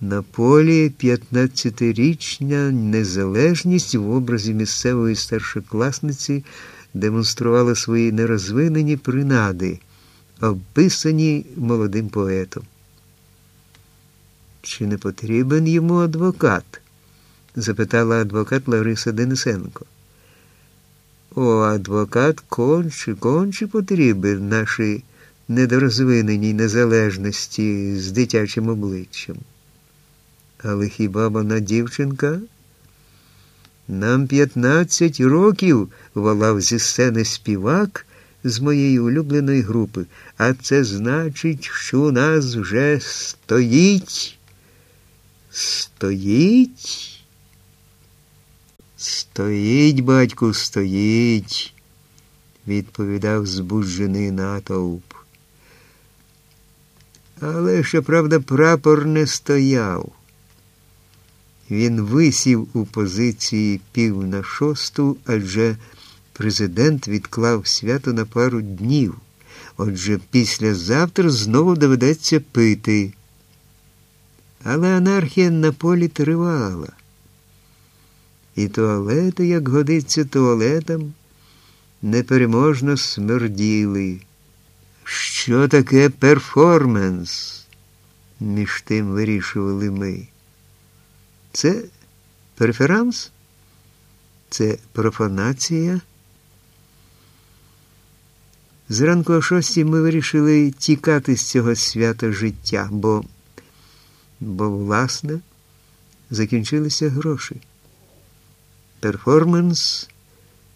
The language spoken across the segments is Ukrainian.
На полі 15-річня незалежність в образі місцевої старшокласниці демонструвала свої нерозвинені принади, описані молодим поетом. Чи не потрібен йому адвокат? запитала адвокат Лариса Денисенко. О, адвокат конче, конче потрібен нашій недорозвиненій незалежності з дитячим обличчям. Але хіба вона дівчинка? Нам 15 років волав зі сцени співак з моєї улюбленої групи, а це значить, що у нас вже стоїть. Стоїть? Стоїть, батьку, стоїть, відповідав збуджений натовп. Але, щоправда, прапор не стояв. Він висів у позиції пів на шосту, адже президент відклав свято на пару днів. Отже, післязавтра знову доведеться пити. Але анархія на полі тривала. І туалети, як годиться туалетам, непереможно смерділи. Що таке перформанс? Між тим вирішували ми. Це преферанс? Це профанація? Зранку о шостій ми вирішили тікати з цього свята життя, бо, бо, власне, закінчилися гроші. Перформанс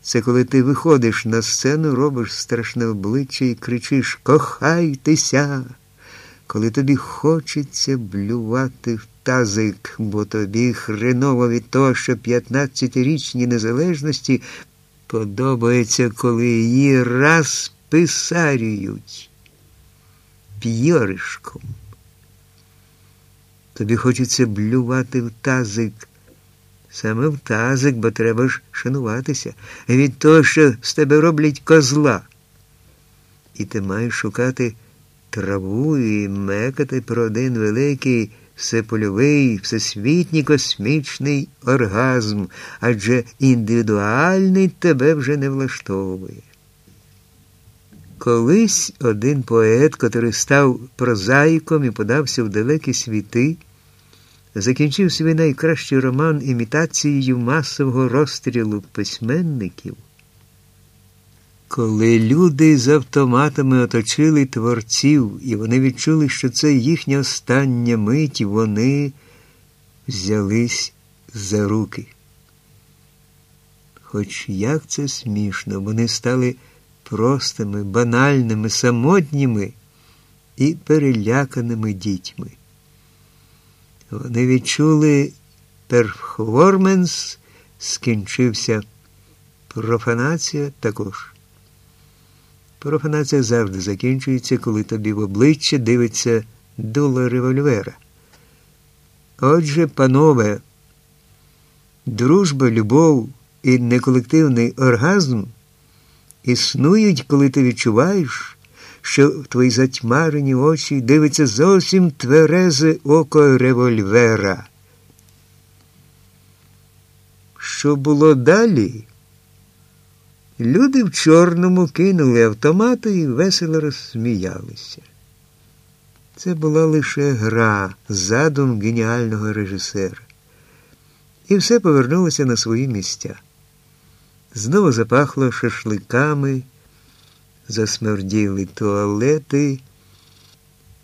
це коли ти виходиш на сцену, робиш страшне обличчя і кричиш Кохайтеся, коли тобі хочеться блювати в тазик, бо тобі хреново від того, що 15-річній незалежності подобається, коли її раз п'yorишком. Тобі хочеться блювати в тазик. Саме в тазик, бо треба ж шануватися від того, що з тебе роблять козла. І ти маєш шукати траву і мекати про один великий всепольовий, всесвітній космічний оргазм, адже індивідуальний тебе вже не влаштовує. Колись один поет, котрий став прозаїком і подався в далекі світи, закінчив свій найкращий роман імітацією масового розстрілу письменників. Коли люди з автоматами оточили творців, і вони відчули, що це їхня остання мить, вони взялись за руки. Хоч як це смішно, вони стали простими, банальними, самотніми і переляканими дітьми. Вони відчули перформанс, скінчився профанація також. Профанація завжди закінчується, коли тобі в обличчя дивиться дуло револьвера. Отже, панове, дружба, любов і неколективний оргазм існують, коли ти відчуваєш, що в твої затьмарені очі дивиться зовсім тверезе око револьвера. Що було далі? Люди в чорному кинули автомати і весело розсміялися. Це була лише гра, задум геніального режисера. І все повернулося на свої місця. Знову запахло шашликами, засмерділи туалети,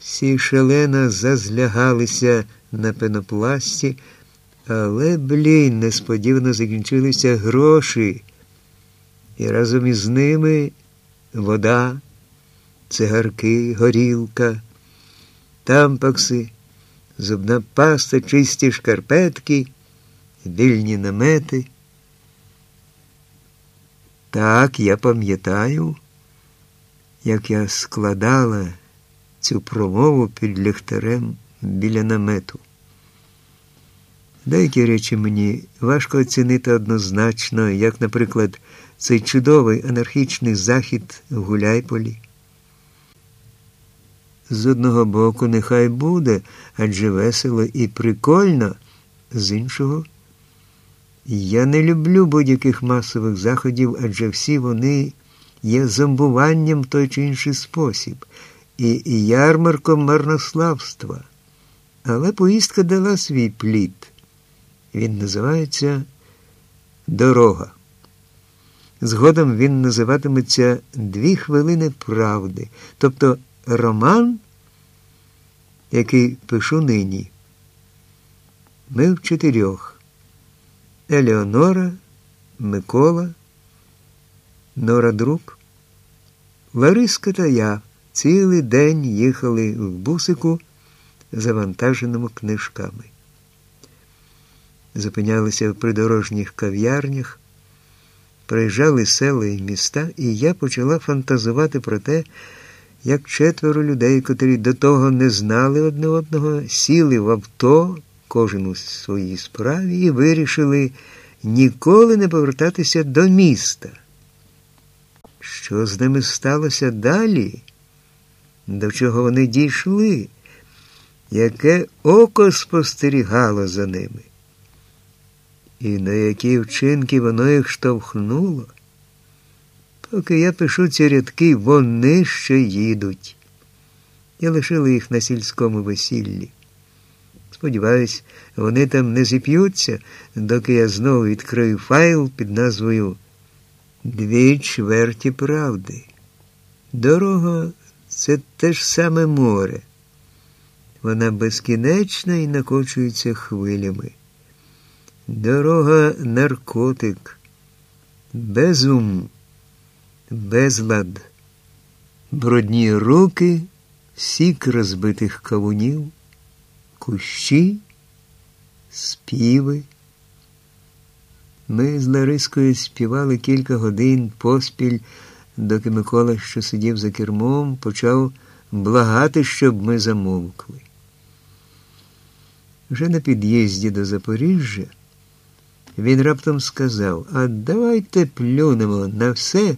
всі шалена зазлягалися на пенопласті, але, блін, несподівано закінчилися гроші і разом із ними вода, цигарки, горілка, тампакси, зубна паста, чисті шкарпетки, вільні намети. Так, я пам'ятаю, як я складала цю промову під ліхтарем біля намету. Деякі речі мені важко оцінити однозначно, як, наприклад, цей чудовий анархічний захід в Гуляйполі. З одного боку, нехай буде, адже весело і прикольно, з іншого. Я не люблю будь-яких масових заходів, адже всі вони є зомбуванням в той чи інший спосіб, і ярмарком марнославства. Але поїздка дала свій плід. Він називається Дорога. Згодом він називатиметься Дві хвилини правди, тобто роман, який пишу нині. Ми в чотирьох. Елеонора, Микола, Нора Друк, Лариска та я цілий день їхали в бусику, завантаженому книжками. Зупинялися в придорожніх кав'ярнях, проїжджали села і міста, і я почала фантазувати про те, як четверо людей, котрі до того не знали одне одного, сіли в авто, кожен у своїй справі, і вирішили ніколи не повертатися до міста. Що з ними сталося далі? До чого вони дійшли? Яке око спостерігало за ними? І на які вчинки воно їх штовхнуло? Поки я пишу ці рядки, вони ще їдуть. Я лишила їх на сільському весіллі. Сподіваюсь, вони там не зіп'ються, доки я знову відкрию файл під назвою Дві чверті правди. Дорога це те ж саме море. Вона безкінечна і накочується хвилями. Дорога наркотик, безум. Безлад, брудні руки, сік розбитих кавунів, кущі, співи. Ми з Ларискою співали кілька годин поспіль, доки Микола, що сидів за кермом, почав благати, щоб ми замовкли. Вже на під'їзді до Запоріжжя він раптом сказав: А давайте плюнемо на все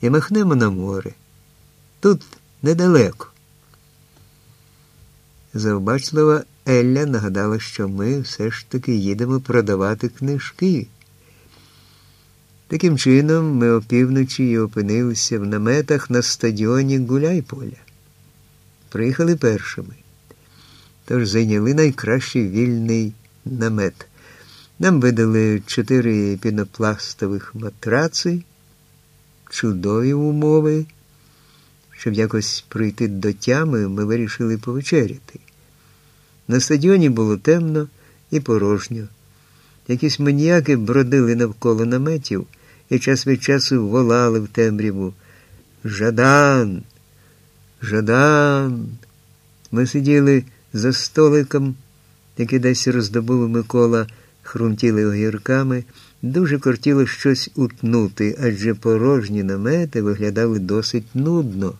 і махнемо на море. Тут недалеко. Завбачлива Елля нагадала, що ми все ж таки їдемо продавати книжки. Таким чином, ми опівночі і опинилися в наметах на стадіоні Гуляйполя. Приїхали першими. Тож зайняли найкращий вільний намет. Нам видали чотири пінопластових матраци чудові умови. Щоб якось прийти до тями, ми вирішили повечеряти. На стадіоні було темно і порожньо. Якісь маніяки бродили навколо наметів і час від часу волали в темряву. Жадан, Жадан. Ми сиділи за столиком, який десь роздобув Микола, хрумтіли огірками. Дуже кортіло щось утнути, адже порожні намети виглядали досить нудно.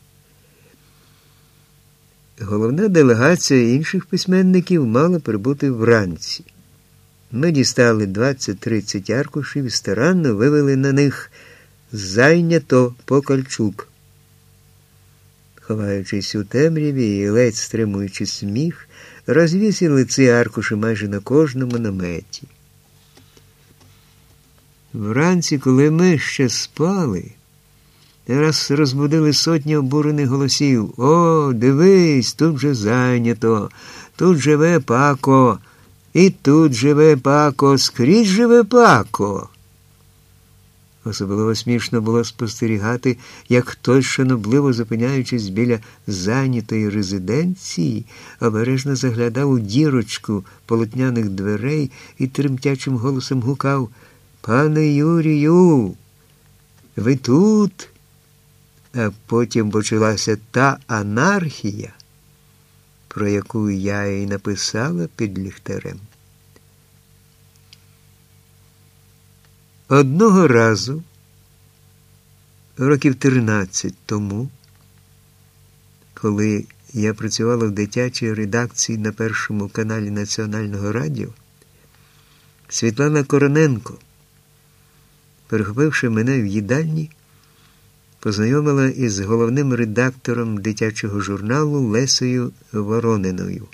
Головна делегація інших письменників мала прибути вранці. Ми дістали 20-30 аркушів і старанно вивели на них зайнято Покальчук. Ховаючись у темряві і ледь стримуючи сміх, розвісили ці аркуші майже на кожному наметі. Вранці, коли ми ще спали, раз розбудили сотні обурених голосів. О, дивись, тут же зайнято, тут живе пако, і тут живе пако, скрізь живе пако. Особливо смішно було спостерігати, як хтось, шанобливо зупиняючись біля зайнятої резиденції, обережно заглядав у дірочку полотняних дверей і тремтячим голосом гукав Пане Юрію, ви тут? А потім почалася та анархія, про яку я і написала під ліхтарем. Одного разу, років 13 тому, коли я працювала в дитячій редакції на першому каналі Національного радіо, Світлана Короненко перехопивши мене в їдальні, познайомила із головним редактором дитячого журналу Лесею Ворониною.